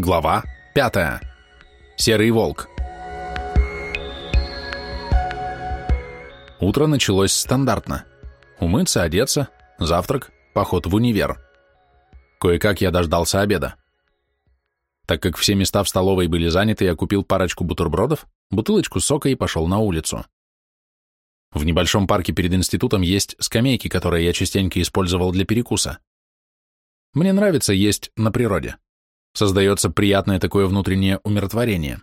Глава 5. Серый волк. Утро началось стандартно. Умыться, одеться, завтрак, поход в универ. Кое-как я дождался обеда. Так как все места в столовой были заняты, я купил парочку бутербродов, бутылочку сока и пошел на улицу. В небольшом парке перед институтом есть скамейки, которые я частенько использовал для перекуса. Мне нравится есть на природе. Создается приятное такое внутреннее умиротворение.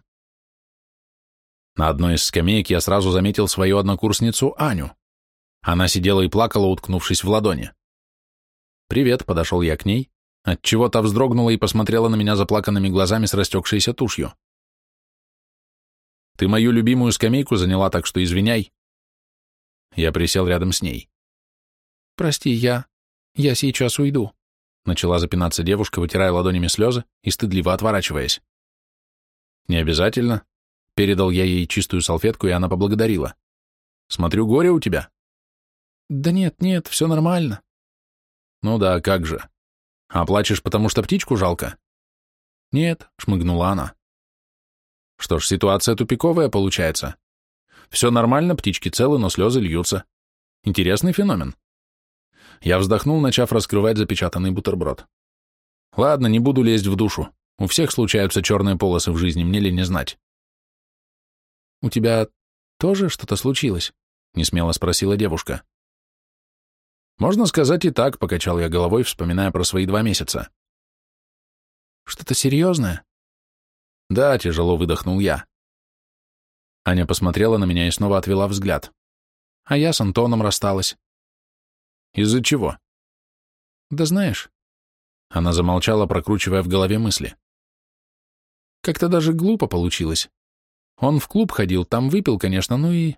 На одной из скамеек я сразу заметил свою однокурсницу Аню. Она сидела и плакала, уткнувшись в ладони. «Привет», — подошел я к ней, отчего та вздрогнула и посмотрела на меня заплаканными глазами с растекшейся тушью. «Ты мою любимую скамейку заняла, так что извиняй». Я присел рядом с ней. «Прости, я... я сейчас уйду», Начала запинаться девушка, вытирая ладонями слезы и стыдливо отворачиваясь. «Не обязательно». Передал я ей чистую салфетку, и она поблагодарила. «Смотрю, горе у тебя». «Да нет, нет, все нормально». «Ну да, как же. А плачешь, потому что птичку жалко?» «Нет», — шмыгнула она. «Что ж, ситуация тупиковая получается. Все нормально, птички целы, но слезы льются. Интересный феномен». Я вздохнул, начав раскрывать запечатанный бутерброд. Ладно, не буду лезть в душу. У всех случаются черные полосы в жизни, мне ли не знать. «У тебя тоже что-то случилось?» — несмело спросила девушка. «Можно сказать и так», — покачал я головой, вспоминая про свои два месяца. «Что-то серьезное?» «Да», — тяжело выдохнул я. Аня посмотрела на меня и снова отвела взгляд. «А я с Антоном рассталась. Из-за чего? Да знаешь. Она замолчала, прокручивая в голове мысли. Как-то даже глупо получилось. Он в клуб ходил, там выпил, конечно, ну и...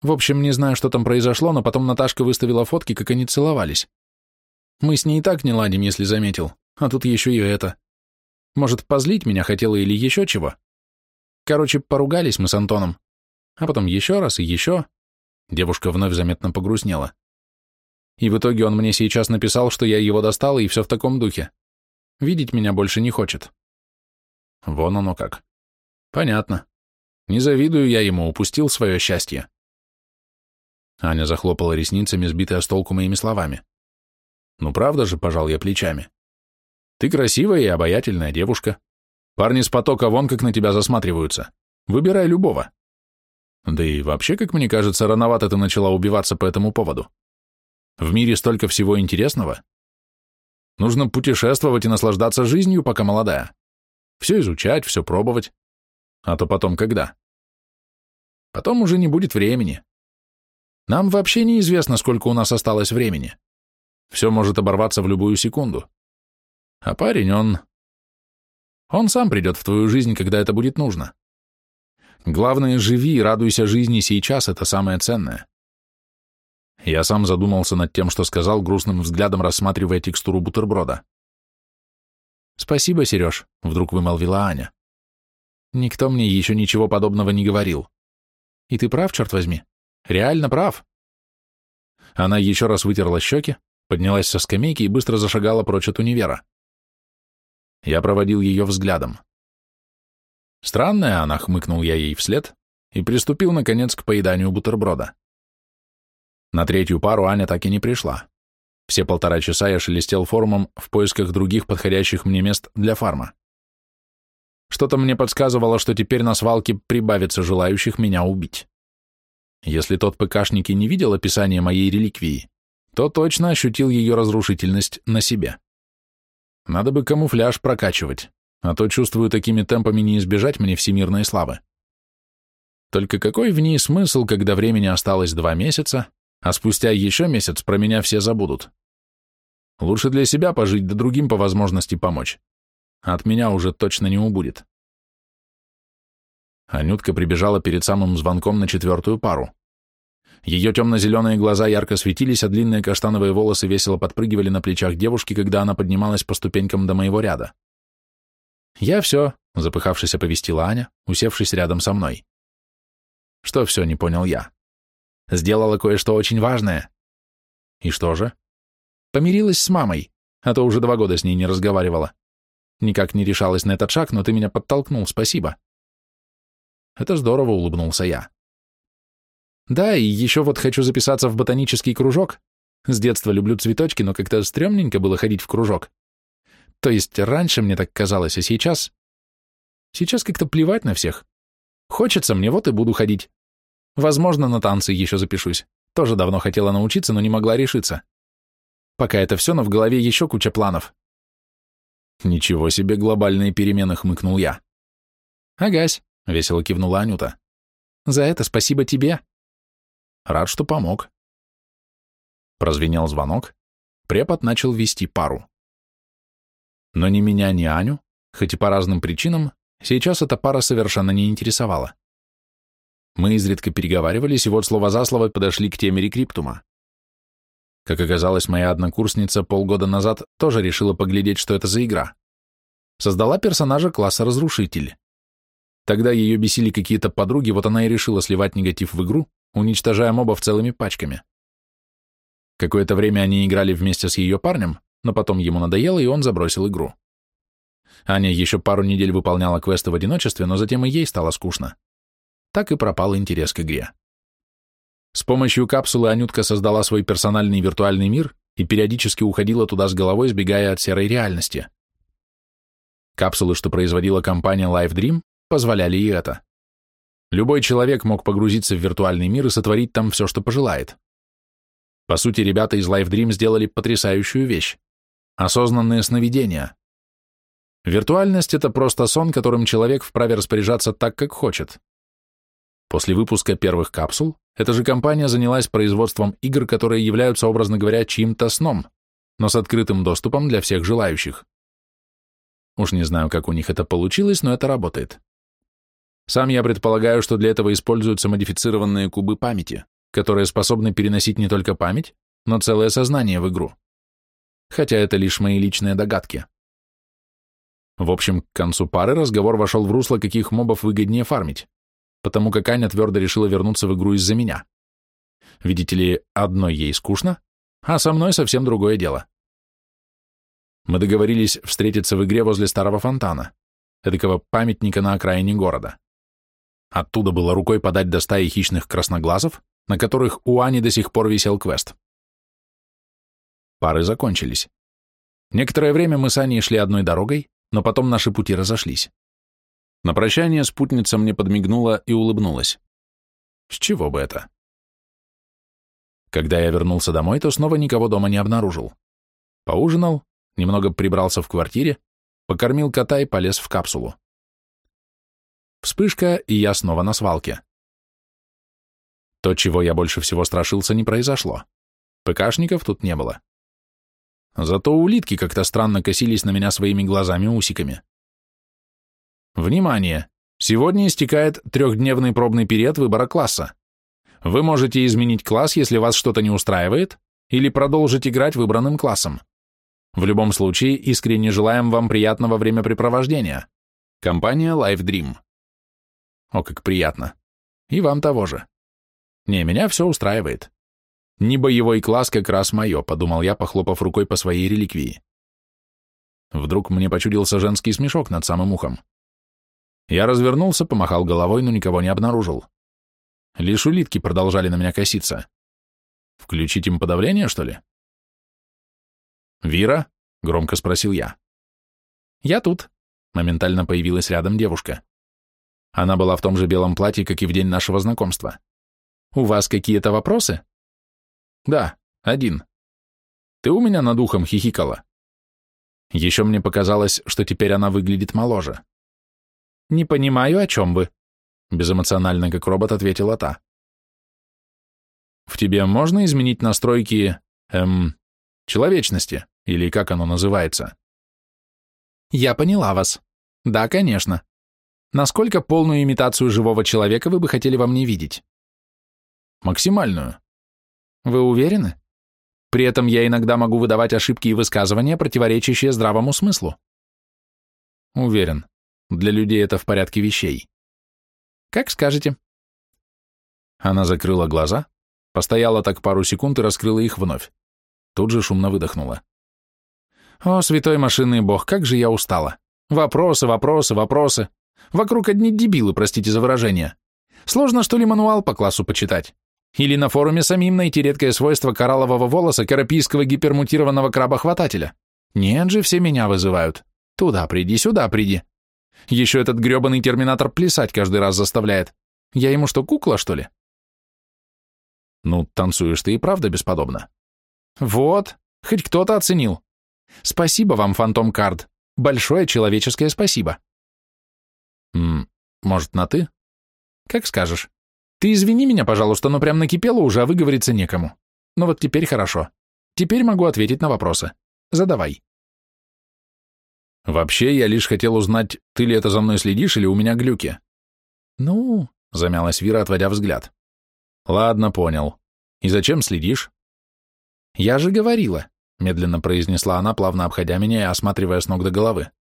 В общем, не знаю, что там произошло, но потом Наташка выставила фотки, как они целовались. Мы с ней и так не ладим, если заметил, а тут еще и это. Может, позлить меня хотела или еще чего? Короче, поругались мы с Антоном. А потом еще раз и еще. Девушка вновь заметно погрустнела. И в итоге он мне сейчас написал, что я его достал, и все в таком духе. Видеть меня больше не хочет. Вон оно как. Понятно. Не завидую я ему, упустил свое счастье. Аня захлопала ресницами, сбитая с толку моими словами. Ну правда же, пожал я плечами. Ты красивая и обаятельная девушка. Парни с потока вон как на тебя засматриваются. Выбирай любого. Да и вообще, как мне кажется, рановато ты начала убиваться по этому поводу. В мире столько всего интересного. Нужно путешествовать и наслаждаться жизнью, пока молодая. Все изучать, все пробовать. А то потом когда? Потом уже не будет времени. Нам вообще неизвестно, сколько у нас осталось времени. Все может оборваться в любую секунду. А парень, он... Он сам придет в твою жизнь, когда это будет нужно. Главное, живи и радуйся жизни сейчас, это самое ценное. Я сам задумался над тем, что сказал, грустным взглядом рассматривая текстуру бутерброда. «Спасибо, Сереж», — вдруг вымолвила Аня. «Никто мне еще ничего подобного не говорил. И ты прав, черт возьми. Реально прав». Она еще раз вытерла щеки, поднялась со скамейки и быстро зашагала прочь от универа. Я проводил ее взглядом. Странная она, хмыкнул я ей вслед и приступил, наконец, к поеданию бутерброда. На третью пару Аня так и не пришла. Все полтора часа я шелестел форумом в поисках других подходящих мне мест для фарма. Что-то мне подсказывало, что теперь на свалке прибавится желающих меня убить. Если тот ПКшник и не видел описания моей реликвии, то точно ощутил ее разрушительность на себе. Надо бы камуфляж прокачивать, а то, чувствую, такими темпами не избежать мне всемирной славы. Только какой в ней смысл, когда времени осталось два месяца, а спустя еще месяц про меня все забудут. Лучше для себя пожить, да другим по возможности помочь. От меня уже точно не убудет. Анютка прибежала перед самым звонком на четвертую пару. Ее темно-зеленые глаза ярко светились, а длинные каштановые волосы весело подпрыгивали на плечах девушки, когда она поднималась по ступенькам до моего ряда. «Я все», — запыхавшись, оповестила Аня, усевшись рядом со мной. «Что все?» — не понял я. Сделала кое-что очень важное. И что же? Помирилась с мамой, а то уже два года с ней не разговаривала. Никак не решалась на этот шаг, но ты меня подтолкнул, спасибо. Это здорово, улыбнулся я. Да, и еще вот хочу записаться в ботанический кружок. С детства люблю цветочки, но как-то стрёмненько было ходить в кружок. То есть раньше мне так казалось, а сейчас... Сейчас как-то плевать на всех. Хочется мне, вот и буду ходить. Возможно, на танцы еще запишусь. Тоже давно хотела научиться, но не могла решиться. Пока это все, но в голове еще куча планов. Ничего себе глобальные перемены, хмыкнул я. Агась, весело кивнула Анюта. За это спасибо тебе. Рад, что помог. Прозвенел звонок. Препод начал вести пару. Но ни меня, ни Аню, хоть и по разным причинам, сейчас эта пара совершенно не интересовала. Мы изредка переговаривались, и вот слово за слово подошли к теме рекриптума. Как оказалось, моя однокурсница полгода назад тоже решила поглядеть, что это за игра. Создала персонажа класса Разрушитель. Тогда ее бесили какие-то подруги, вот она и решила сливать негатив в игру, уничтожая мобов целыми пачками. Какое-то время они играли вместе с ее парнем, но потом ему надоело, и он забросил игру. Аня еще пару недель выполняла квесты в одиночестве, но затем и ей стало скучно. Так и пропал интерес к игре. С помощью капсулы Анютка создала свой персональный виртуальный мир и периодически уходила туда с головой, сбегая от серой реальности. Капсулы, что производила компания Life Dream, позволяли и это. Любой человек мог погрузиться в виртуальный мир и сотворить там все, что пожелает. По сути, ребята из Life Dream сделали потрясающую вещь – осознанные сновидения. Виртуальность – это просто сон, которым человек вправе распоряжаться так, как хочет. После выпуска первых капсул эта же компания занялась производством игр, которые являются, образно говоря, чьим-то сном, но с открытым доступом для всех желающих. Уж не знаю, как у них это получилось, но это работает. Сам я предполагаю, что для этого используются модифицированные кубы памяти, которые способны переносить не только память, но целое сознание в игру. Хотя это лишь мои личные догадки. В общем, к концу пары разговор вошел в русло, каких мобов выгоднее фармить потому как Аня твердо решила вернуться в игру из-за меня. Видите ли, одной ей скучно, а со мной совсем другое дело. Мы договорились встретиться в игре возле старого фонтана, эдакого памятника на окраине города. Оттуда было рукой подать до стаи хищных красноглазов, на которых у Ани до сих пор висел квест. Пары закончились. Некоторое время мы с Аней шли одной дорогой, но потом наши пути разошлись. На прощание спутница мне подмигнула и улыбнулась. С чего бы это? Когда я вернулся домой, то снова никого дома не обнаружил. Поужинал, немного прибрался в квартире, покормил кота и полез в капсулу. Вспышка, и я снова на свалке. То, чего я больше всего страшился, не произошло. ПКшников тут не было. Зато улитки как-то странно косились на меня своими глазами-усиками. Внимание! Сегодня истекает трехдневный пробный период выбора класса. Вы можете изменить класс, если вас что-то не устраивает, или продолжить играть выбранным классом. В любом случае, искренне желаем вам приятного времяпрепровождения. Компания Life Dream. О, как приятно. И вам того же. Не, меня все устраивает. Не боевой класс как раз мое, подумал я, похлопав рукой по своей реликвии. Вдруг мне почудился женский смешок над самым ухом. Я развернулся, помахал головой, но никого не обнаружил. Лишь улитки продолжали на меня коситься. Включить им подавление, что ли? «Вира?» — громко спросил я. «Я тут», — моментально появилась рядом девушка. Она была в том же белом платье, как и в день нашего знакомства. «У вас какие-то вопросы?» «Да, один. Ты у меня над ухом хихикала?» Еще мне показалось, что теперь она выглядит моложе. «Не понимаю, о чем вы», — безэмоционально, как робот, ответила та. «В тебе можно изменить настройки, эм, человечности, или как оно называется?» «Я поняла вас. Да, конечно. Насколько полную имитацию живого человека вы бы хотели во мне видеть?» «Максимальную». «Вы уверены? При этом я иногда могу выдавать ошибки и высказывания, противоречащие здравому смыслу». «Уверен. Для людей это в порядке вещей. Как скажете. Она закрыла глаза, постояла так пару секунд и раскрыла их вновь. Тут же шумно выдохнула. О, святой машинный бог, как же я устала. Вопросы, вопросы, вопросы. Вокруг одни дебилы, простите за выражение. Сложно, что ли, мануал по классу почитать? Или на форуме самим найти редкое свойство кораллового волоса карапийского гипермутированного краба-хватателя? Нет же, все меня вызывают. Туда приди, сюда приди. Еще этот гребаный терминатор плясать каждый раз заставляет. Я ему что, кукла, что ли? Ну, танцуешь ты и правда бесподобно. Вот, хоть кто-то оценил. Спасибо вам, Фантом Кард. Большое человеческое спасибо. М может, на «ты»? Как скажешь. Ты извини меня, пожалуйста, но прям накипело уже, а выговориться некому. Но вот теперь хорошо. Теперь могу ответить на вопросы. Задавай. Вообще, я лишь хотел узнать, ты ли это за мной следишь или у меня глюки? Ну, замялась Вира, отводя взгляд. Ладно, понял. И зачем следишь? Я же говорила, медленно произнесла она, плавно обходя меня и осматривая с ног до головы.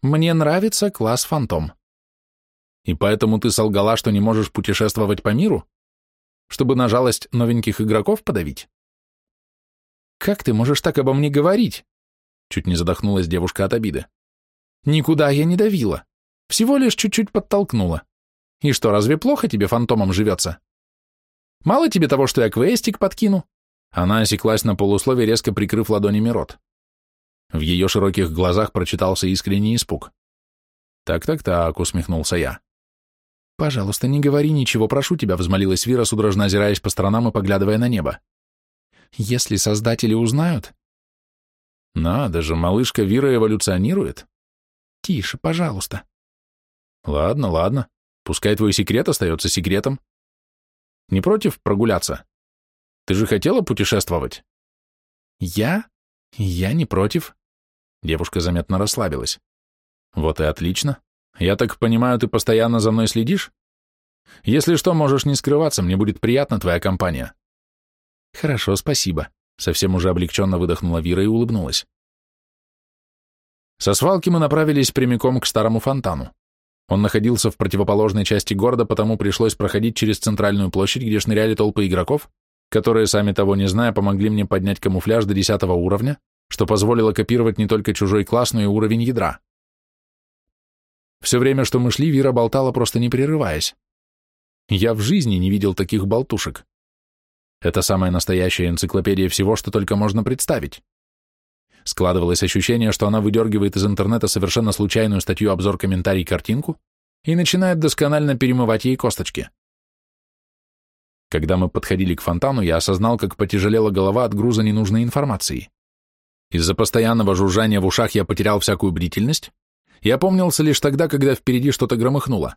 Мне нравится класс Фантом. И поэтому ты солгала, что не можешь путешествовать по миру? Чтобы на жалость новеньких игроков подавить? Как ты можешь так обо мне говорить? Чуть не задохнулась девушка от обиды. Никуда я не давила. Всего лишь чуть-чуть подтолкнула. И что, разве плохо тебе фантомом живется? Мало тебе того, что я квестик подкину? Она осеклась на полуслове, резко прикрыв ладонями рот. В ее широких глазах прочитался искренний испуг. «Так-так-так», — усмехнулся я. «Пожалуйста, не говори ничего, прошу тебя», — взмолилась Вира, судорожно озираясь по сторонам и поглядывая на небо. «Если создатели узнают...» «Надо же, малышка Вира эволюционирует». «Тише, пожалуйста». «Ладно, ладно. Пускай твой секрет остается секретом. Не против прогуляться? Ты же хотела путешествовать?» «Я? Я не против». Девушка заметно расслабилась. Вот и отлично. Я так понимаю, ты постоянно за мной следишь? Если что, можешь не скрываться, мне будет приятна твоя компания. Хорошо, спасибо. Совсем уже облегченно выдохнула Вира и улыбнулась. Со свалки мы направились прямиком к старому фонтану. Он находился в противоположной части города, потому пришлось проходить через центральную площадь, где шныряли толпы игроков, которые, сами того не зная, помогли мне поднять камуфляж до 10 уровня, что позволило копировать не только чужой класс, но и уровень ядра. Все время, что мы шли, Вира болтала, просто не прерываясь. Я в жизни не видел таких болтушек. Это самая настоящая энциклопедия всего, что только можно представить. Складывалось ощущение, что она выдергивает из интернета совершенно случайную статью, обзор, комментарий, картинку и начинает досконально перемывать ей косточки. Когда мы подходили к фонтану, я осознал, как потяжелела голова от груза ненужной информации. Из-за постоянного жужжания в ушах я потерял всякую бдительность и опомнился лишь тогда, когда впереди что-то громыхнуло.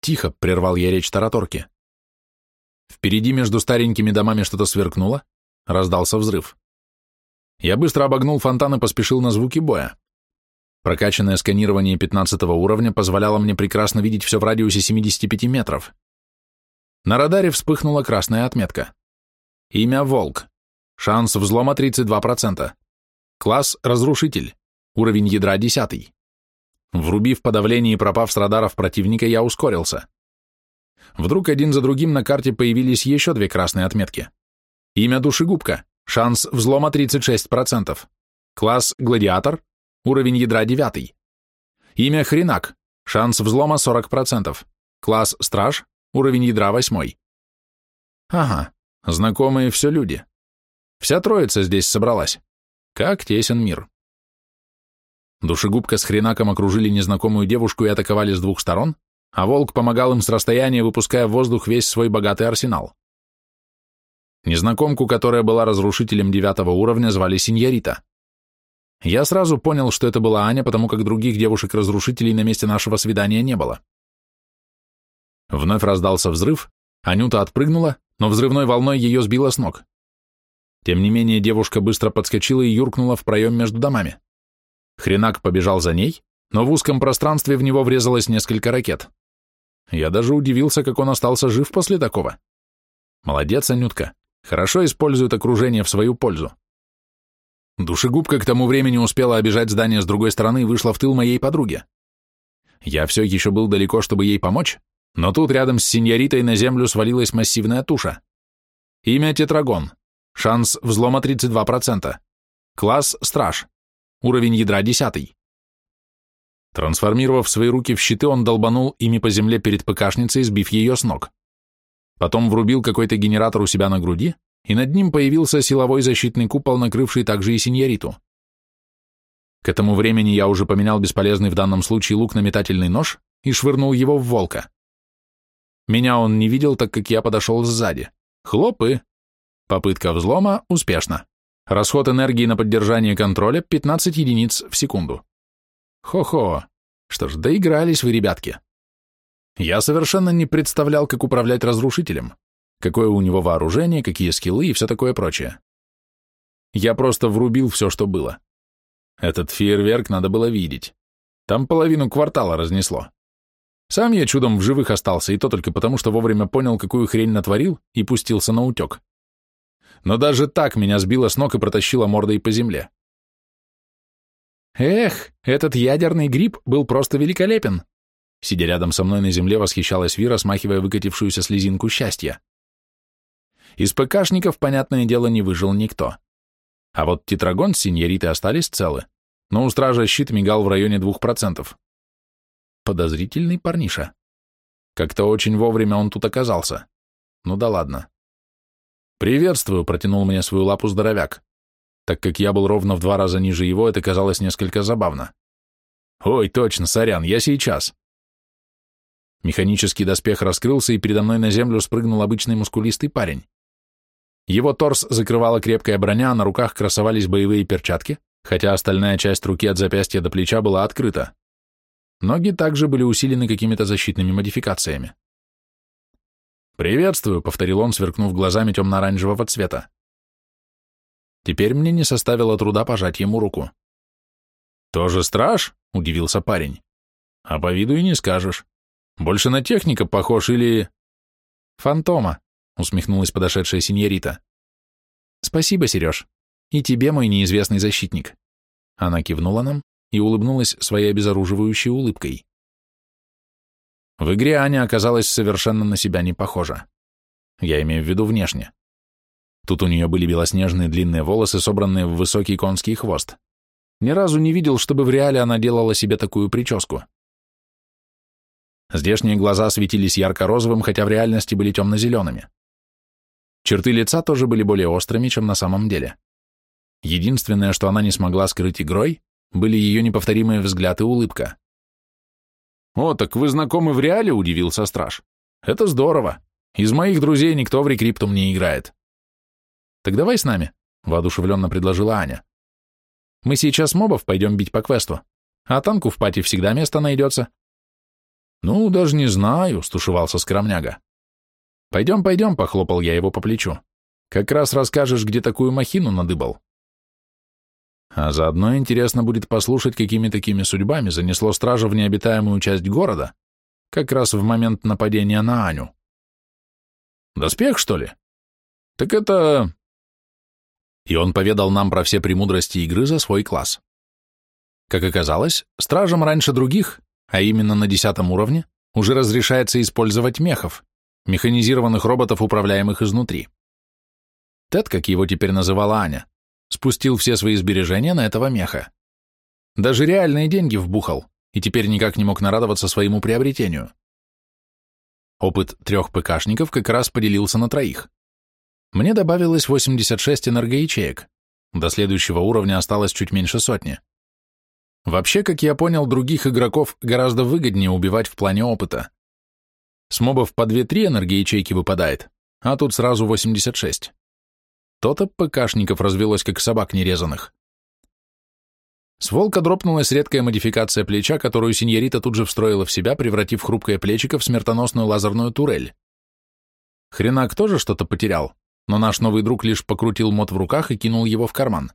«Тихо», — прервал я речь тараторки. Впереди между старенькими домами что-то сверкнуло, раздался взрыв. Я быстро обогнул фонтан и поспешил на звуки боя. Прокачанное сканирование 15 уровня позволяло мне прекрасно видеть все в радиусе 75 метров. На радаре вспыхнула красная отметка. Имя Волк. Шанс взлома 32%. Класс Разрушитель. Уровень ядра 10. Врубив подавление и пропав с радаров противника, я ускорился. Вдруг один за другим на карте появились еще две красные отметки. Имя душегубка, шанс взлома 36%. Класс Гладиатор, уровень ядра 9. Имя Хренак, шанс взлома 40%. Класс Страж, уровень ядра 8. Ага, знакомые все люди. Вся троица здесь собралась. Как тесен мир. Душегубка с хренаком окружили незнакомую девушку и атаковали с двух сторон, а волк помогал им с расстояния, выпуская в воздух весь свой богатый арсенал. Незнакомку, которая была разрушителем девятого уровня, звали Синьорита. Я сразу понял, что это была Аня, потому как других девушек-разрушителей на месте нашего свидания не было. Вновь раздался взрыв, Анюта отпрыгнула, но взрывной волной ее сбило с ног. Тем не менее, девушка быстро подскочила и юркнула в проем между домами. Хренак побежал за ней, но в узком пространстве в него врезалось несколько ракет. Я даже удивился, как он остался жив после такого. Молодец, Анютка, хорошо использует окружение в свою пользу. Душегубка к тому времени успела обижать здание с другой стороны и вышла в тыл моей подруге. Я все еще был далеко, чтобы ей помочь, но тут рядом с синьоритой на землю свалилась массивная туша. Имя Тетрагон. Шанс взлома 32%. Класс Страж. Уровень ядра 10. Трансформировав свои руки в щиты, он долбанул ими по земле перед ПКшницей, сбив ее с ног. Потом врубил какой-то генератор у себя на груди, и над ним появился силовой защитный купол, накрывший также и синьориту. К этому времени я уже поменял бесполезный в данном случае лук на метательный нож и швырнул его в волка. Меня он не видел, так как я подошел сзади. Хлопы. Попытка взлома успешна. Расход энергии на поддержание контроля 15 единиц в секунду. Хо-хо. Что ж, доигрались вы, ребятки. Я совершенно не представлял, как управлять разрушителем, какое у него вооружение, какие скиллы и все такое прочее. Я просто врубил все, что было. Этот фейерверк надо было видеть. Там половину квартала разнесло. Сам я чудом в живых остался, и то только потому, что вовремя понял, какую хрень натворил, и пустился на утек. Но даже так меня сбило с ног и протащило мордой по земле. Эх, этот ядерный гриб был просто великолепен. Сидя рядом со мной на земле, восхищалась Вира, смахивая выкатившуюся слезинку счастья. Из ПКшников, понятное дело, не выжил никто. А вот тетрагон с синьоритой остались целы, но у стража щит мигал в районе двух процентов. Подозрительный парниша. Как-то очень вовремя он тут оказался. Ну да ладно. «Приветствую», — протянул мне свою лапу здоровяк. Так как я был ровно в два раза ниже его, это казалось несколько забавно. «Ой, точно, сорян, я сейчас». Механический доспех раскрылся, и передо мной на землю спрыгнул обычный мускулистый парень. Его торс закрывала крепкая броня, а на руках красовались боевые перчатки, хотя остальная часть руки от запястья до плеча была открыта. Ноги также были усилены какими-то защитными модификациями. «Приветствую», — повторил он, сверкнув глазами темно-оранжевого цвета. Теперь мне не составило труда пожать ему руку. «Тоже страж?» — удивился парень. «А по виду и не скажешь. Больше на техника похож или...» «Фантома», — усмехнулась подошедшая синьорита. «Спасибо, Сереж. И тебе, мой неизвестный защитник». Она кивнула нам, и улыбнулась своей обезоруживающей улыбкой. В игре Аня оказалась совершенно на себя не похожа. Я имею в виду внешне. Тут у нее были белоснежные длинные волосы, собранные в высокий конский хвост. Ни разу не видел, чтобы в реале она делала себе такую прическу. Здешние глаза светились ярко-розовым, хотя в реальности были темно-зелеными. Черты лица тоже были более острыми, чем на самом деле. Единственное, что она не смогла скрыть игрой, были ее неповторимые взгляд и улыбка. «О, так вы знакомы в реале?» — удивился страж. «Это здорово. Из моих друзей никто в рекриптум не играет». «Так давай с нами», — воодушевленно предложила Аня. «Мы сейчас мобов пойдем бить по квесту, а танку в пати всегда место найдется». «Ну, даже не знаю», — стушевался скромняга. «Пойдем, пойдем», — похлопал я его по плечу. «Как раз расскажешь, где такую махину надыбал». А заодно интересно будет послушать, какими такими судьбами занесло стража в необитаемую часть города, как раз в момент нападения на Аню. Доспех, что ли? Так это... И он поведал нам про все премудрости игры за свой класс. Как оказалось, стражам раньше других, а именно на десятом уровне, уже разрешается использовать мехов, механизированных роботов, управляемых изнутри. Тед, как его теперь называла Аня, спустил все свои сбережения на этого меха. Даже реальные деньги вбухал, и теперь никак не мог нарадоваться своему приобретению. Опыт трех ПКшников как раз поделился на троих. Мне добавилось 86 энергоячеек, до следующего уровня осталось чуть меньше сотни. Вообще, как я понял, других игроков гораздо выгоднее убивать в плане опыта. С мобов по 2-3 энергоячейки выпадает, а тут сразу 86. То-то ПКшников развелось, как собак нерезанных. С волка дропнулась редкая модификация плеча, которую синьорита тут же встроила в себя, превратив хрупкое плечико в смертоносную лазерную турель. Хренак тоже что-то потерял, но наш новый друг лишь покрутил мод в руках и кинул его в карман.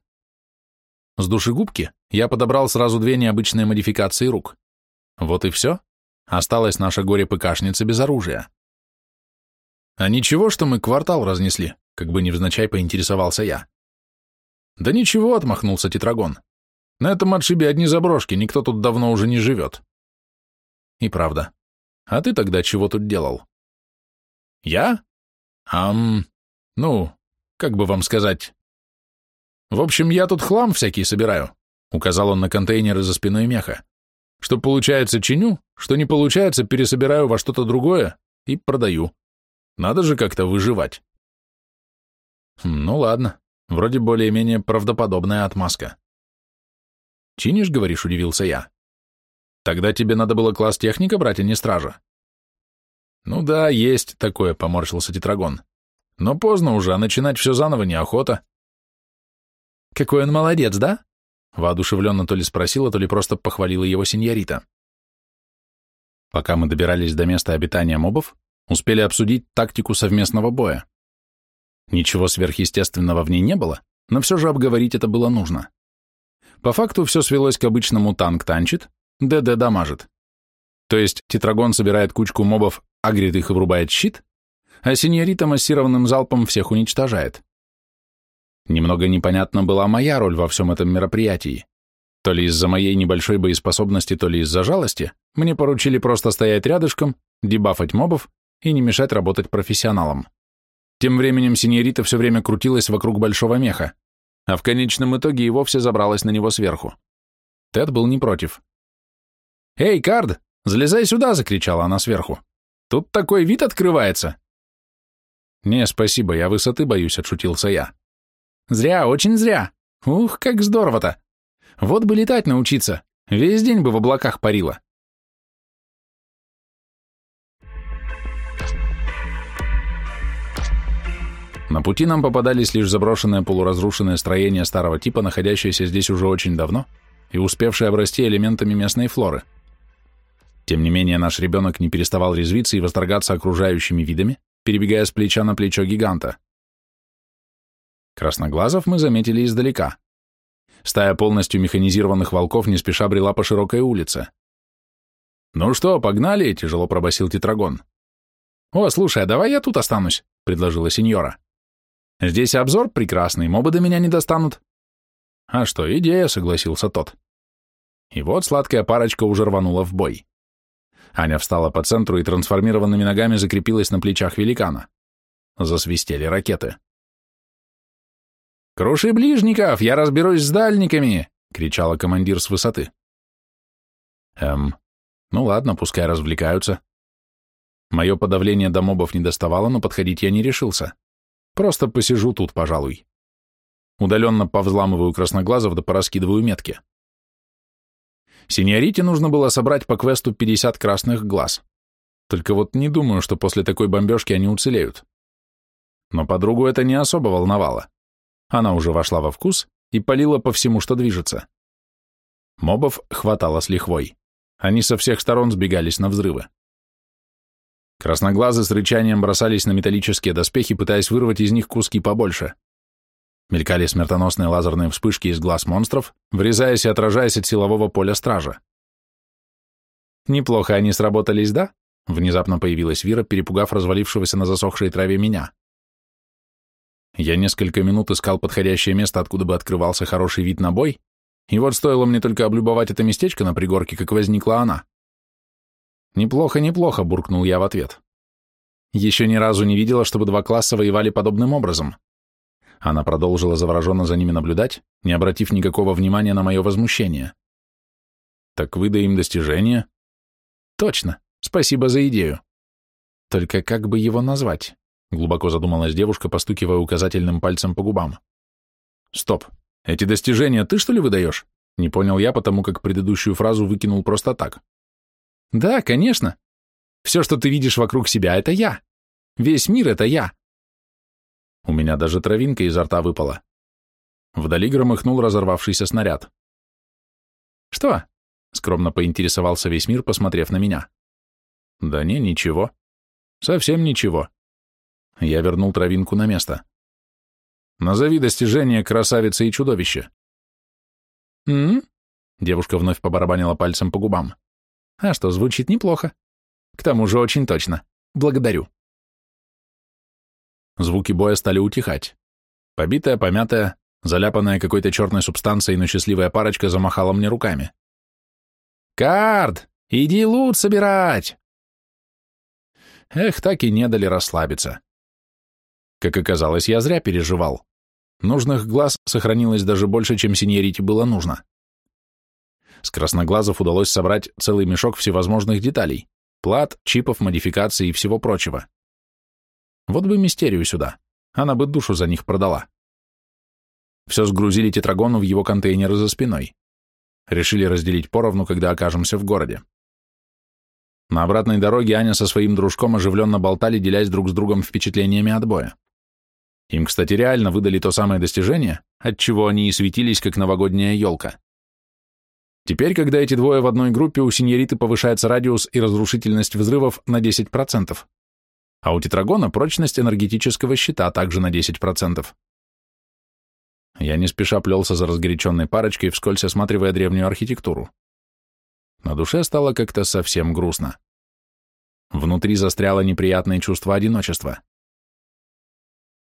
С душегубки я подобрал сразу две необычные модификации рук. Вот и все. Осталась наша горе-ПКшница без оружия. А ничего, что мы квартал разнесли, как бы невзначай поинтересовался я. Да ничего, отмахнулся Тетрагон. На этом отшибе одни заброшки, никто тут давно уже не живет. И правда. А ты тогда чего тут делал? Я? Ам, ну, как бы вам сказать. В общем, я тут хлам всякий собираю, указал он на контейнеры за спиной меха. Что получается, чиню, что не получается, пересобираю во что-то другое и продаю. Надо же как-то выживать. Хм, ну ладно, вроде более-менее правдоподобная отмазка. Чинишь, говоришь, удивился я. Тогда тебе надо было класс техника брать, а не стража. Ну да, есть такое, поморщился Тетрагон. Но поздно уже, а начинать все заново неохота. Какой он молодец, да? Воодушевленно то ли спросила, то ли просто похвалила его сеньорита. Пока мы добирались до места обитания мобов, успели обсудить тактику совместного боя. Ничего сверхъестественного в ней не было, но все же обговорить это было нужно. По факту все свелось к обычному танк танчит, ДД дамажит. То есть тетрагон собирает кучку мобов, агрит их и врубает щит, а сеньорита массированным залпом всех уничтожает. Немного непонятна была моя роль во всем этом мероприятии. То ли из-за моей небольшой боеспособности, то ли из-за жалости, мне поручили просто стоять рядышком, дебафать мобов и не мешать работать профессионалам. Тем временем синьорита все время крутилась вокруг большого меха, а в конечном итоге и вовсе забралась на него сверху. Тед был не против. «Эй, Кард, залезай сюда!» — закричала она сверху. «Тут такой вид открывается!» «Не, спасибо, я высоты боюсь», — отшутился я. «Зря, очень зря! Ух, как здорово-то! Вот бы летать научиться, весь день бы в облаках парило!» На пути нам попадались лишь заброшенные полуразрушенные строения старого типа, находящиеся здесь уже очень давно и успевшие обрасти элементами местной флоры. Тем не менее, наш ребенок не переставал резвиться и восторгаться окружающими видами, перебегая с плеча на плечо гиганта. Красноглазов мы заметили издалека. Стая полностью механизированных волков не спеша брела по широкой улице. «Ну что, погнали?» — тяжело пробасил Тетрагон. «О, слушай, а давай я тут останусь», — предложила сеньора. Здесь обзор прекрасный, мобы до меня не достанут. А что, идея, согласился тот. И вот сладкая парочка уже рванула в бой. Аня встала по центру и трансформированными ногами закрепилась на плечах великана. Засвистели ракеты. «Круши ближников, я разберусь с дальниками!» — кричала командир с высоты. Эм, ну ладно, пускай развлекаются. Мое подавление до мобов не доставало, но подходить я не решился. Просто посижу тут, пожалуй. Удаленно повзламываю красноглазов да пораскидываю метки. Синьорите нужно было собрать по квесту 50 красных глаз. Только вот не думаю, что после такой бомбежки они уцелеют. Но подругу это не особо волновало. Она уже вошла во вкус и палила по всему, что движется. Мобов хватало с лихвой. Они со всех сторон сбегались на взрывы. Красноглазы с рычанием бросались на металлические доспехи, пытаясь вырвать из них куски побольше. Мелькали смертоносные лазерные вспышки из глаз монстров, врезаясь и отражаясь от силового поля стража. «Неплохо они сработались, да?» Внезапно появилась Вира, перепугав развалившегося на засохшей траве меня. Я несколько минут искал подходящее место, откуда бы открывался хороший вид на бой, и вот стоило мне только облюбовать это местечко на пригорке, как возникла она. «Неплохо, неплохо», — буркнул я в ответ. Еще ни разу не видела, чтобы два класса воевали подобным образом. Она продолжила завороженно за ними наблюдать, не обратив никакого внимания на мое возмущение. «Так выдаем достижение?» «Точно. Спасибо за идею. Только как бы его назвать?» Глубоко задумалась девушка, постукивая указательным пальцем по губам. «Стоп. Эти достижения ты, что ли, выдаешь?» Не понял я, потому как предыдущую фразу выкинул просто так. Да, конечно. Все, что ты видишь вокруг себя, это я. Весь мир — это я. У меня даже травинка изо рта выпала. Вдали громыхнул разорвавшийся снаряд. «Что?» — скромно поинтересовался весь мир, посмотрев на меня. «Да не, ничего. Совсем ничего». Я вернул травинку на место. «Назови достижение красавицы и чудовища». «М?», -м Девушка вновь побарабанила пальцем по губам. А что, звучит неплохо. К тому же очень точно. Благодарю. Звуки боя стали утихать. Побитая, помятая, заляпанная какой-то черной субстанцией, но счастливая парочка замахала мне руками. «Кард, иди лут собирать!» Эх, так и не дали расслабиться. Как оказалось, я зря переживал. Нужных глаз сохранилось даже больше, чем синьорите было нужно. С красноглазов удалось собрать целый мешок всевозможных деталей, плат, чипов, модификаций и всего прочего. Вот бы мистерию сюда, она бы душу за них продала. Все сгрузили тетрагону в его контейнеры за спиной. Решили разделить поровну, когда окажемся в городе. На обратной дороге Аня со своим дружком оживленно болтали, делясь друг с другом впечатлениями от боя. Им, кстати, реально выдали то самое достижение, от чего они и светились, как новогодняя елка. Теперь, когда эти двое в одной группе, у синьориты повышается радиус и разрушительность взрывов на 10%, а у тетрагона прочность энергетического щита также на 10%. Я не спеша плелся за разгоряченной парочкой, вскользь осматривая древнюю архитектуру. На душе стало как-то совсем грустно. Внутри застряло неприятное чувство одиночества.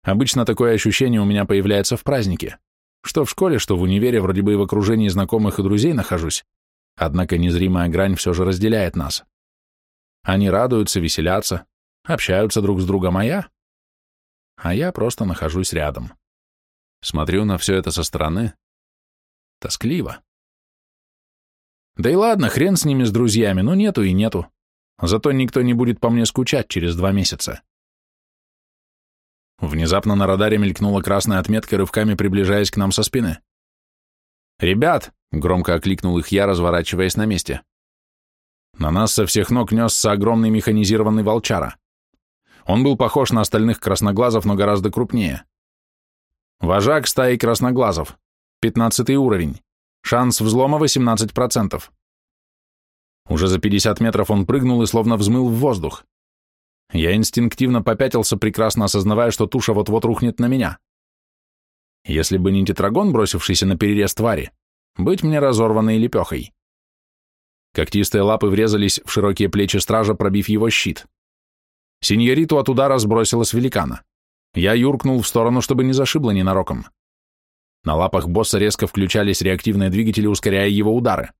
Обычно такое ощущение у меня появляется в празднике. Что в школе, что в универе, вроде бы и в окружении знакомых и друзей нахожусь, однако незримая грань все же разделяет нас. Они радуются, веселятся, общаются друг с другом, а я? А я просто нахожусь рядом. Смотрю на все это со стороны. Тоскливо. Да и ладно, хрен с ними, с друзьями, ну нету и нету. Зато никто не будет по мне скучать через два месяца. Внезапно на радаре мелькнула красная отметка, рывками приближаясь к нам со спины. «Ребят!» — громко окликнул их я, разворачиваясь на месте. На нас со всех ног несся огромный механизированный волчара. Он был похож на остальных красноглазов, но гораздо крупнее. Вожак стаи красноглазов. Пятнадцатый уровень. Шанс взлома 18%. Уже за 50 метров он прыгнул и словно взмыл в воздух. Я инстинктивно попятился, прекрасно осознавая, что туша вот-вот рухнет на меня. Если бы не тетрагон, бросившийся на перерез твари, быть мне разорванной лепехой. Когтистые лапы врезались в широкие плечи стража, пробив его щит. Синьориту от удара сбросило с великана. Я юркнул в сторону, чтобы не зашибло ненароком. На лапах босса резко включались реактивные двигатели, ускоряя его удары.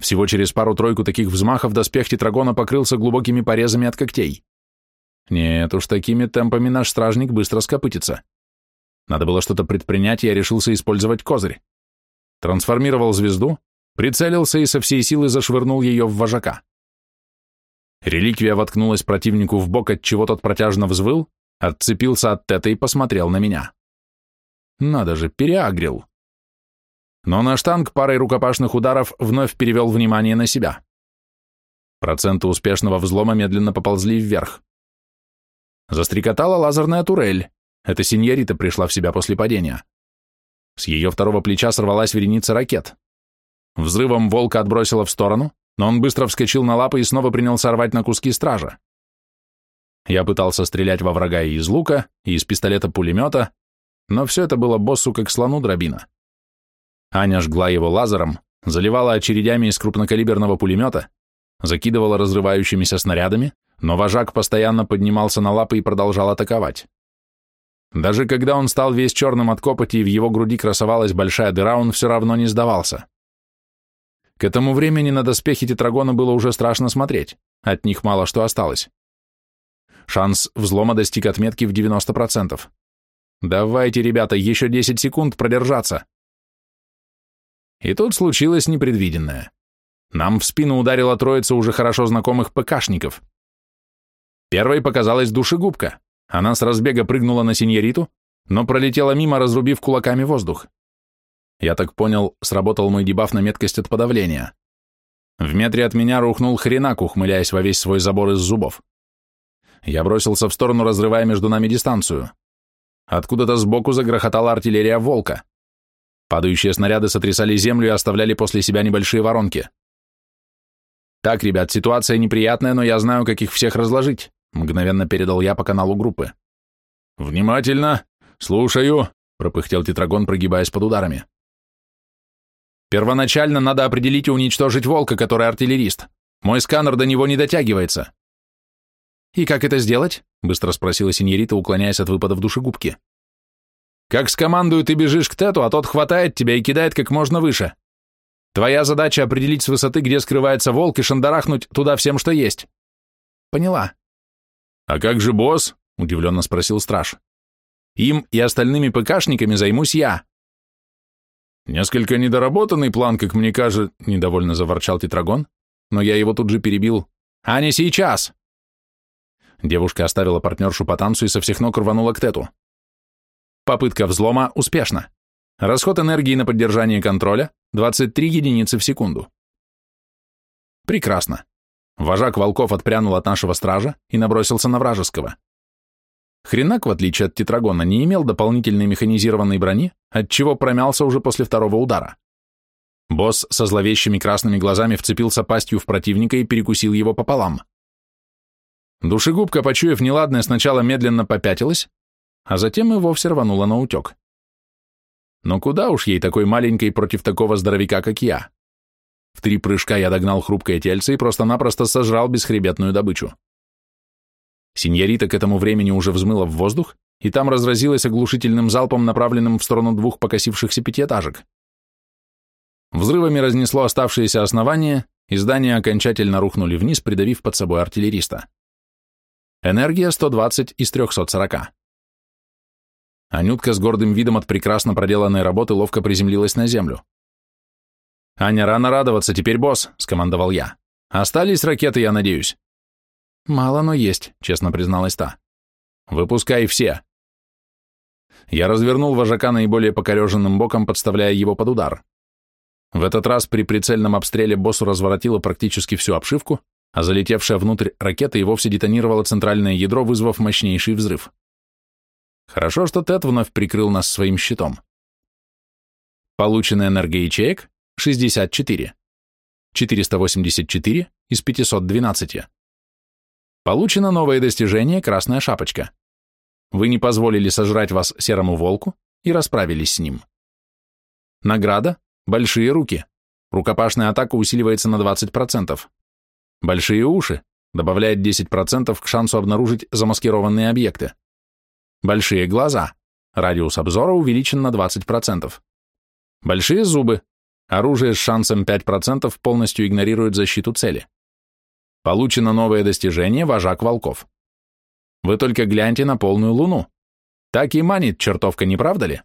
Всего через пару-тройку таких взмахов доспех тетрагона покрылся глубокими порезами от когтей. Нет уж, такими темпами наш стражник быстро скопытится. Надо было что-то предпринять, я решился использовать козырь. Трансформировал звезду, прицелился и со всей силы зашвырнул ее в вожака. Реликвия воткнулась противнику в бок, от чего тот протяжно взвыл, отцепился от тета и посмотрел на меня. Надо же, переагрил. Но наш танк парой рукопашных ударов вновь перевел внимание на себя. Проценты успешного взлома медленно поползли вверх. Застрекотала лазерная турель. Эта синьорита пришла в себя после падения. С ее второго плеча сорвалась вереница ракет. Взрывом волка отбросила в сторону, но он быстро вскочил на лапы и снова принялся рвать на куски стража. Я пытался стрелять во врага и из лука, и из пистолета-пулемета, но все это было боссу как слону дробина. Аня жгла его лазером, заливала очередями из крупнокалиберного пулемета, закидывала разрывающимися снарядами, но вожак постоянно поднимался на лапы и продолжал атаковать. Даже когда он стал весь черным от копоти и в его груди красовалась большая дыра, он все равно не сдавался. К этому времени на доспехи тетрагона было уже страшно смотреть, от них мало что осталось. Шанс взлома достиг отметки в 90%. Давайте, ребята, еще 10 секунд продержаться. И тут случилось непредвиденное. Нам в спину ударила троица уже хорошо знакомых ПКшников. Первой показалась душегубка. Она с разбега прыгнула на синьориту, но пролетела мимо, разрубив кулаками воздух. Я так понял, сработал мой дебаф на меткость от подавления. В метре от меня рухнул хренак, ухмыляясь во весь свой забор из зубов. Я бросился в сторону, разрывая между нами дистанцию. Откуда-то сбоку загрохотала артиллерия «Волка». Падающие снаряды сотрясали землю и оставляли после себя небольшие воронки. «Так, ребят, ситуация неприятная, но я знаю, как их всех разложить», мгновенно передал я по каналу группы. «Внимательно! Слушаю!» пропыхтел тетрагон, прогибаясь под ударами. «Первоначально надо определить и уничтожить волка, который артиллерист. Мой сканер до него не дотягивается». «И как это сделать?» — быстро спросила синьорита, уклоняясь от выпадов душегубки. «Как скомандую, ты бежишь к Тету, а тот хватает тебя и кидает как можно выше. Твоя задача определить с высоты, где скрывается волк, и шандарахнуть туда всем, что есть». «Поняла». «А как же босс?» — удивленно спросил страж. «Им и остальными ПКшниками займусь я». Несколько недоработанный план, как мне кажется, недовольно заворчал Тетрагон, но я его тут же перебил. А не сейчас! Девушка оставила партнершу по танцу и со всех ног рванула к Тету. Попытка взлома успешна. Расход энергии на поддержание контроля 23 единицы в секунду. Прекрасно. Вожак волков отпрянул от нашего стража и набросился на вражеского. Хренак, в отличие от тетрагона, не имел дополнительной механизированной брони, отчего промялся уже после второго удара. Босс со зловещими красными глазами вцепился пастью в противника и перекусил его пополам. Душегубка, почуяв неладное, сначала медленно попятилась, а затем и вовсе рванула на утек. Но куда уж ей такой маленькой против такого здоровяка, как я? В три прыжка я догнал хрупкое тельце и просто-напросто сожрал бесхребетную добычу. Синьорита к этому времени уже взмыла в воздух, и там разразилась оглушительным залпом, направленным в сторону двух покосившихся пятиэтажек. Взрывами разнесло оставшееся основание, и здания окончательно рухнули вниз, придавив под собой артиллериста. Энергия 120 из 340. Анютка с гордым видом от прекрасно проделанной работы ловко приземлилась на землю. «Аня, рано радоваться, теперь босс», — скомандовал я. «Остались ракеты, я надеюсь?» «Мало, но есть», — честно призналась та. «Выпускай все». Я развернул вожака наиболее покореженным боком, подставляя его под удар. В этот раз при прицельном обстреле боссу разворотило практически всю обшивку, а залетевшая внутрь ракета и вовсе детонировала центральное ядро, вызвав мощнейший взрыв. Хорошо, что Тед вновь прикрыл нас своим щитом. Полученная энергоячеек — 64. 484 из 512. Получено новое достижение «Красная шапочка». Вы не позволили сожрать вас серому волку и расправились с ним. Награда — большие руки. Рукопашная атака усиливается на 20%. Большие уши добавляет 10% к шансу обнаружить замаскированные объекты. Большие глаза. Радиус обзора увеличен на 20%. Большие зубы. Оружие с шансом 5% полностью игнорирует защиту цели. Получено новое достижение «Вожак волков». Вы только гляньте на полную луну. Так и манит чертовка, не правда ли?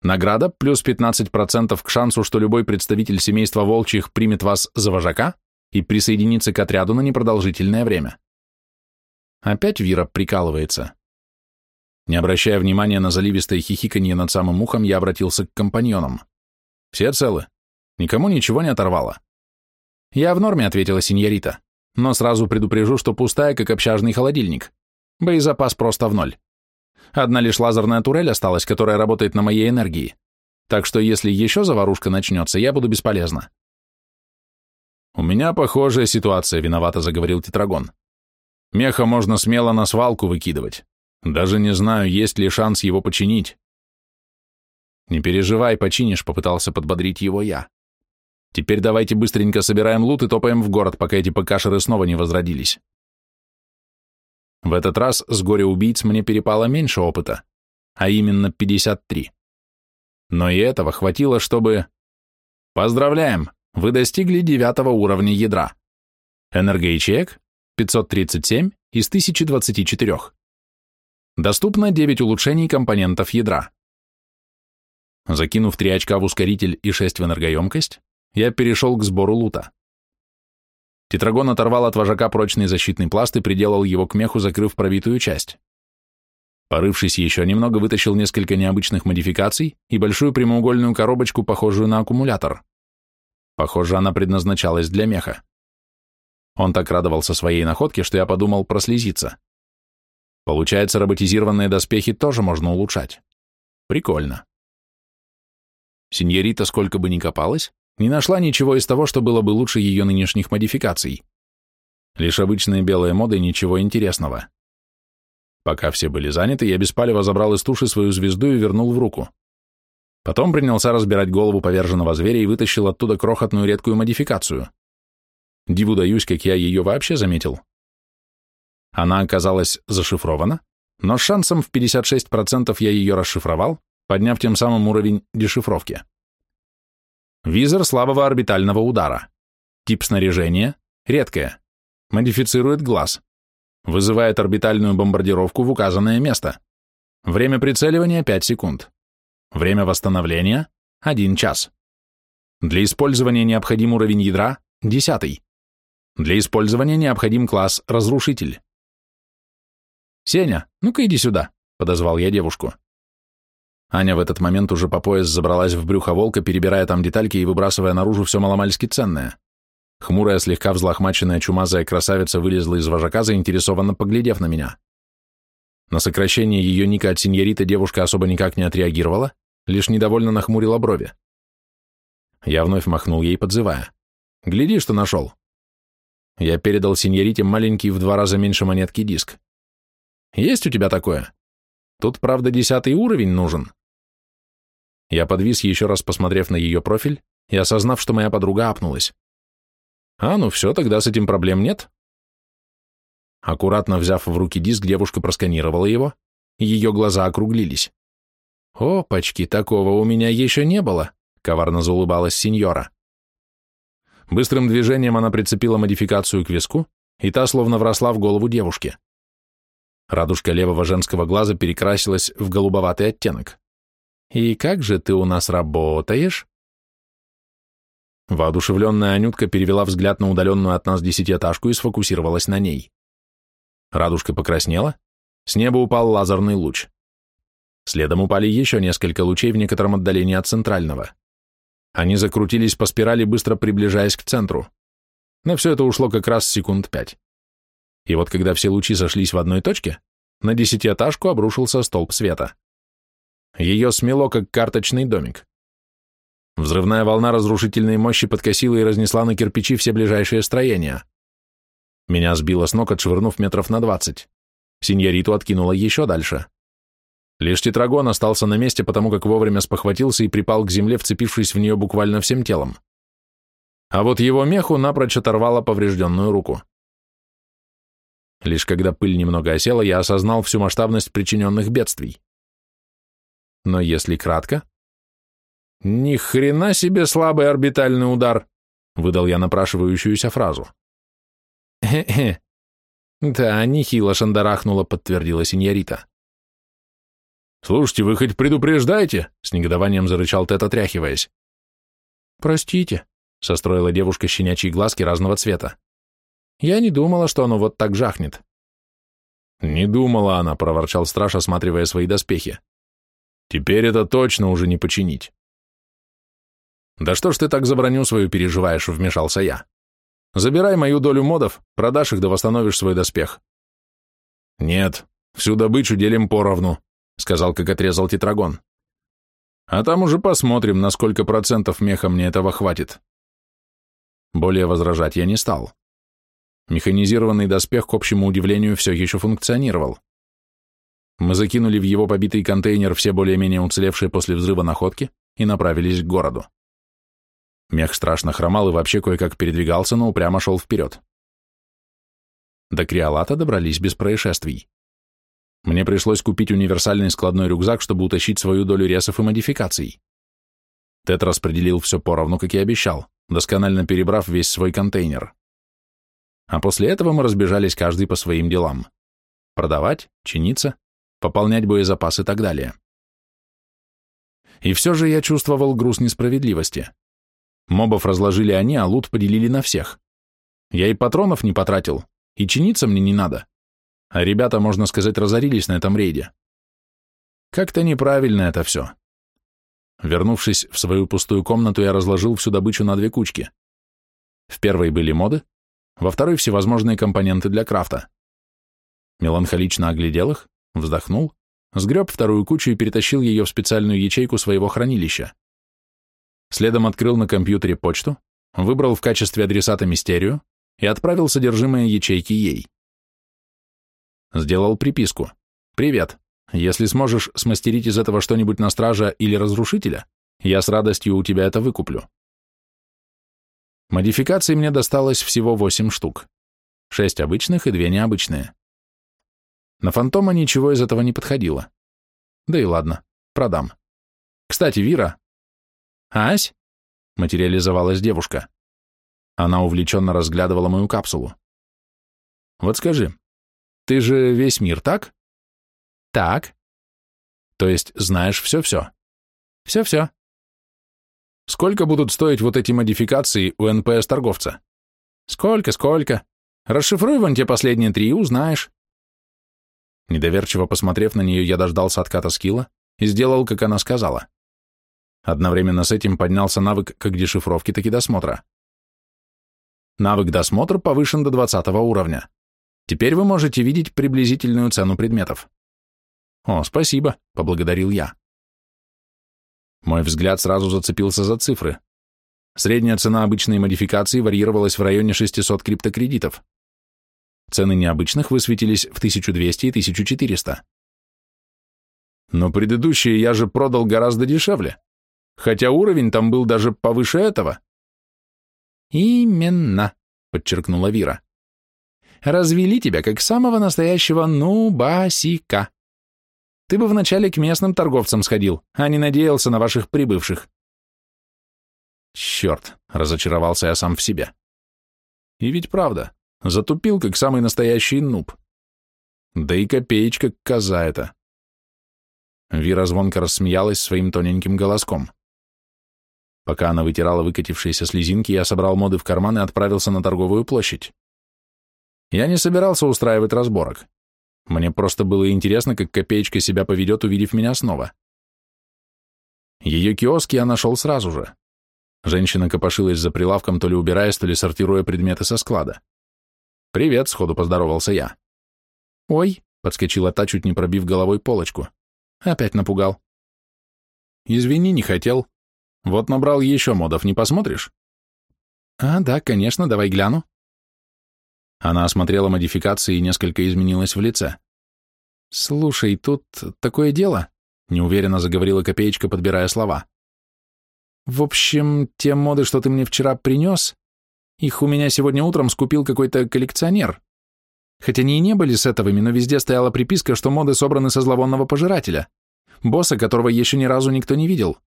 Награда плюс 15% к шансу, что любой представитель семейства волчьих примет вас за вожака и присоединиться к отряду на непродолжительное время. Опять Вира прикалывается. Не обращая внимания на заливистое хихиканье над самым ухом, я обратился к компаньонам. «Все целы? Никому ничего не оторвало?» «Я в норме», — ответила синьорита, «но сразу предупрежу, что пустая, как общажный холодильник. Боезапас просто в ноль. Одна лишь лазерная турель осталась, которая работает на моей энергии. Так что если еще заварушка начнется, я буду бесполезна. «У меня похожая ситуация», — виновато заговорил Тетрагон. «Меха можно смело на свалку выкидывать. Даже не знаю, есть ли шанс его починить». «Не переживай, починишь», — попытался подбодрить его я. «Теперь давайте быстренько собираем лут и топаем в город, пока эти ПКшеры снова не возродились». В этот раз с горя-убийц мне перепало меньше опыта, а именно 53. Но и этого хватило, чтобы... Поздравляем! Вы достигли девятого уровня ядра. Энергоячеек 537 из 1024. Доступно 9 улучшений компонентов ядра. Закинув 3 очка в ускоритель и 6 в энергоемкость, я перешел к сбору лута. Тетрагон оторвал от вожака прочный защитный пласт и приделал его к меху, закрыв пробитую часть. Порывшись еще немного, вытащил несколько необычных модификаций и большую прямоугольную коробочку, похожую на аккумулятор. Похоже, она предназначалась для меха. Он так радовался своей находке, что я подумал прослезиться. Получается, роботизированные доспехи тоже можно улучшать. Прикольно. Синьорита, сколько бы ни копалась, не нашла ничего из того, что было бы лучше ее нынешних модификаций. Лишь обычные белые моды, ничего интересного. Пока все были заняты, я беспалево забрал из туши свою звезду и вернул в руку. Потом принялся разбирать голову поверженного зверя и вытащил оттуда крохотную редкую модификацию. Диву даюсь, как я ее вообще заметил. Она оказалась зашифрована, но с шансом в 56% я ее расшифровал, подняв тем самым уровень дешифровки. Визор слабого орбитального удара. Тип снаряжения – редкое. Модифицирует глаз. Вызывает орбитальную бомбардировку в указанное место. Время прицеливания – 5 секунд. Время восстановления один час. Для использования необходим уровень ядра – десятый. Для использования необходим класс «Разрушитель». «Сеня, ну-ка иди сюда», – подозвал я девушку. Аня в этот момент уже по пояс забралась в брюхо волка, перебирая там детальки и выбрасывая наружу все маломальски ценное. Хмурая, слегка взлохмаченная чумазая красавица вылезла из вожака, заинтересованно поглядев на меня. На сокращение ее ника от сеньорита девушка особо никак не отреагировала, лишь недовольно нахмурила брови. Я вновь махнул ей, подзывая. «Гляди, что нашел!» Я передал сеньорите маленький в два раза меньше монетки диск. «Есть у тебя такое? Тут, правда, десятый уровень нужен». Я подвис, еще раз посмотрев на ее профиль и осознав, что моя подруга апнулась. «А, ну все, тогда с этим проблем нет». Аккуратно взяв в руки диск, девушка просканировала его, и ее глаза округлились. «Опачки, такого у меня еще не было», — коварно заулыбалась сеньора. Быстрым движением она прицепила модификацию к виску, и та словно вросла в голову девушки. Радужка левого женского глаза перекрасилась в голубоватый оттенок. «И как же ты у нас работаешь?» Воодушевленная Анютка перевела взгляд на удаленную от нас десятиэтажку и сфокусировалась на ней. Радужка покраснела, с неба упал лазерный луч. Следом упали еще несколько лучей в некотором отдалении от центрального. Они закрутились по спирали, быстро приближаясь к центру. На все это ушло как раз секунд пять. И вот когда все лучи сошлись в одной точке, на десятиэтажку обрушился столб света. Ее смело, как карточный домик. Взрывная волна разрушительной мощи подкосила и разнесла на кирпичи все ближайшие строения. Меня сбило с ног, отшвырнув метров на двадцать. Синьориту откинула еще дальше. Лишь тетрагон остался на месте, потому как вовремя спохватился и припал к земле, вцепившись в нее буквально всем телом. А вот его меху напрочь оторвало поврежденную руку. Лишь когда пыль немного осела, я осознал всю масштабность причиненных бедствий. Но если кратко... «Ни хрена себе слабый орбитальный удар!» — выдал я напрашивающуюся фразу. «Хе-хе». «Да, нехило шандарахнуло», — подтвердила синьорита. «Слушайте, вы хоть предупреждаете?» — с негодованием зарычал Тед, отряхиваясь. «Простите», — состроила девушка щенячьи глазки разного цвета. «Я не думала, что оно вот так жахнет». «Не думала она», — проворчал страж, осматривая свои доспехи. «Теперь это точно уже не починить». «Да что ж ты так за броню свою переживаешь?» — вмешался я. «Забирай мою долю модов, продашь их да восстановишь свой доспех». «Нет, всю добычу делим поровну», сказал, как отрезал тетрагон. А там уже посмотрим, на сколько процентов меха мне этого хватит. Более возражать я не стал. Механизированный доспех, к общему удивлению, все еще функционировал. Мы закинули в его побитый контейнер все более-менее уцелевшие после взрыва находки и направились к городу. Мех страшно хромал и вообще кое-как передвигался, но упрямо шел вперед. До Криолата добрались без происшествий. Мне пришлось купить универсальный складной рюкзак, чтобы утащить свою долю ресов и модификаций. Тед распределил все поровну, как и обещал, досконально перебрав весь свой контейнер. А после этого мы разбежались каждый по своим делам. Продавать, чиниться, пополнять боезапас и так далее. И все же я чувствовал груз несправедливости. Мобов разложили они, а лут поделили на всех. Я и патронов не потратил, и чиниться мне не надо а ребята, можно сказать, разорились на этом рейде. Как-то неправильно это все. Вернувшись в свою пустую комнату, я разложил всю добычу на две кучки. В первой были моды, во второй всевозможные компоненты для крафта. Меланхолично оглядел их, вздохнул, сгреб вторую кучу и перетащил ее в специальную ячейку своего хранилища. Следом открыл на компьютере почту, выбрал в качестве адресата мистерию и отправил содержимое ячейки ей. Сделал приписку. «Привет. Если сможешь смастерить из этого что-нибудь на стража или разрушителя, я с радостью у тебя это выкуплю». Модификаций мне досталось всего 8 штук. 6 обычных и 2 необычные. На фантома ничего из этого не подходило. Да и ладно, продам. Кстати, Вира... Ась? Материализовалась девушка. Она увлеченно разглядывала мою капсулу. Вот скажи, ты же весь мир, так? Так. То есть знаешь все-все? Все-все. Сколько будут стоить вот эти модификации у НПС-торговца? Сколько, сколько? Расшифруй вон те последние три и узнаешь. Недоверчиво посмотрев на нее, я дождался отката скилла и сделал, как она сказала. Одновременно с этим поднялся навык как дешифровки, так и досмотра. Навык досмотр повышен до 20 уровня. Теперь вы можете видеть приблизительную цену предметов. О, спасибо, поблагодарил я. Мой взгляд сразу зацепился за цифры. Средняя цена обычной модификации варьировалась в районе 600 криптокредитов. Цены необычных высветились в 1200 и 1400. Но предыдущие я же продал гораздо дешевле, хотя уровень там был даже повыше этого. Именно, подчеркнула Вира. Развели тебя как самого настоящего нубасика. Ты бы вначале к местным торговцам сходил, а не надеялся на ваших прибывших. Черт, разочаровался я сам в себе. И ведь правда, затупил, как самый настоящий нуб. Да и копеечка коза это. Вира звонко рассмеялась своим тоненьким голоском. Пока она вытирала выкатившиеся слезинки, я собрал моды в карман и отправился на торговую площадь. Я не собирался устраивать разборок. Мне просто было интересно, как копеечка себя поведет, увидев меня снова. Ее киоски я нашел сразу же. Женщина копошилась за прилавком, то ли убираясь, то ли сортируя предметы со склада. «Привет», — сходу поздоровался я. «Ой», — подскочила та, чуть не пробив головой полочку. «Опять напугал». «Извини, не хотел. Вот набрал еще модов, не посмотришь?» «А, да, конечно, давай гляну». Она осмотрела модификации и несколько изменилась в лице. «Слушай, тут такое дело», — неуверенно заговорила Копеечка, подбирая слова. В общем, те моды, что ты мне вчера принес, их у меня сегодня утром скупил какой-то коллекционер. Хотя они и не были сетовыми, но везде стояла приписка, что моды собраны со зловонного пожирателя, босса, которого еще ни разу никто не видел.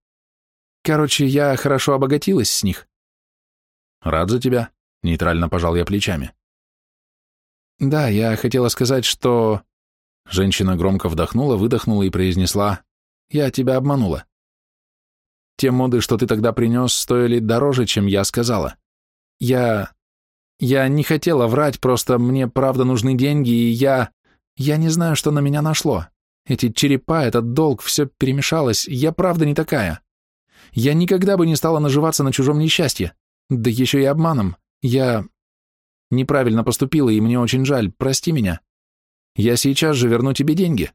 Короче, я хорошо обогатилась с них. Рад за тебя, нейтрально пожал я плечами. Да, я хотела сказать, что... Женщина громко вдохнула, выдохнула и произнесла, «Я тебя обманула. Те моды, что ты тогда принес, стоили дороже, чем я сказала. Я... Я не хотела врать, просто мне правда нужны деньги, и я... Я не знаю, что на меня нашло. Эти черепа, этот долг, все перемешалось, я правда не такая. Я никогда бы не стала наживаться на чужом несчастье. Да еще и обманом. Я... Неправильно поступила, и мне очень жаль, прости меня. Я сейчас же верну тебе деньги.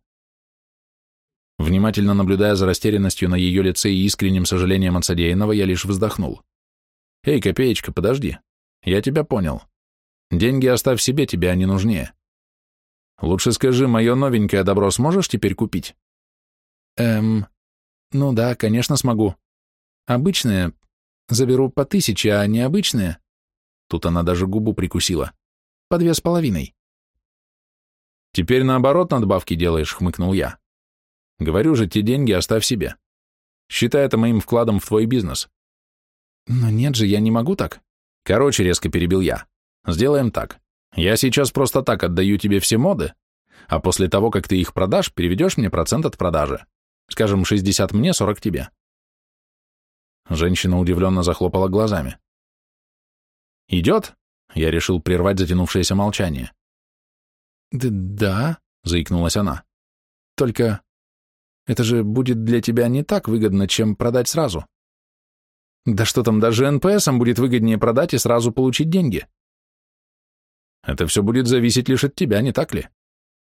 Внимательно наблюдая за растерянностью на ее лице и искренним сожалением от содеянного, я лишь вздохнул. «Эй, копеечка, подожди. Я тебя понял. Деньги оставь себе, тебе они нужнее. Лучше скажи, мое новенькое добро сможешь теперь купить?» «Эм, ну да, конечно смогу. Обычные заберу по тысяче, а необычные...» Тут она даже губу прикусила. «По две с половиной». «Теперь наоборот надбавки делаешь», — хмыкнул я. Говорю же, те деньги оставь себе. Считай это моим вкладом в твой бизнес. Но нет же, я не могу так. Короче, резко перебил я. Сделаем так. Я сейчас просто так отдаю тебе все моды, а после того, как ты их продашь, переведешь мне процент от продажи. Скажем, 60 мне, 40 тебе. Женщина удивленно захлопала глазами. «Идет?» — я решил прервать затянувшееся молчание. «Да», — заикнулась она. «Только это же будет для тебя не так выгодно, чем продать сразу. Да что там, даже НПСам будет выгоднее продать и сразу получить деньги. Это все будет зависеть лишь от тебя, не так ли?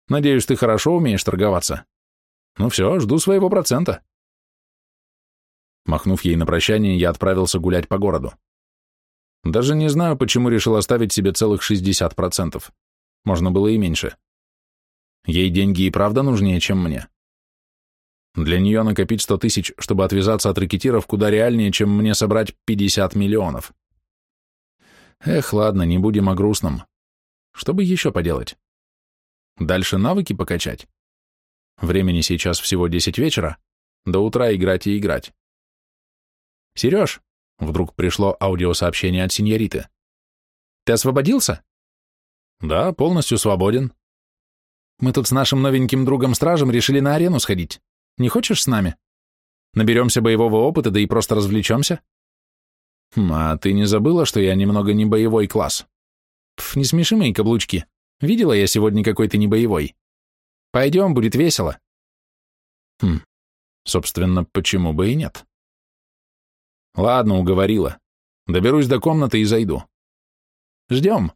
Надеюсь, ты хорошо умеешь торговаться. Ну все, жду своего процента. Махнув ей на прощание, я отправился гулять по городу. Даже не знаю, почему решил оставить себе целых 60%. Можно было и меньше. Ей деньги и правда нужнее, чем мне. Для нее накопить 100 тысяч, чтобы отвязаться от ракетиров, куда реальнее, чем мне собрать 50 миллионов. Эх, ладно, не будем о грустном. Что бы еще поделать? Дальше навыки покачать? Времени сейчас всего 10 вечера, до утра играть и играть. Сереж, вдруг пришло аудиосообщение от сеньориты. Ты освободился? Да, полностью свободен. Мы тут с нашим новеньким другом-стражем решили на арену сходить. Не хочешь с нами? Наберемся боевого опыта, да и просто развлечемся. Хм, а ты не забыла, что я немного не боевой класс? Пф, не смеши мои каблучки. Видела я сегодня какой то не боевой. Пойдем, будет весело. Хм, собственно, почему бы и нет? Ладно, уговорила. Доберусь до комнаты и зайду. Ждем.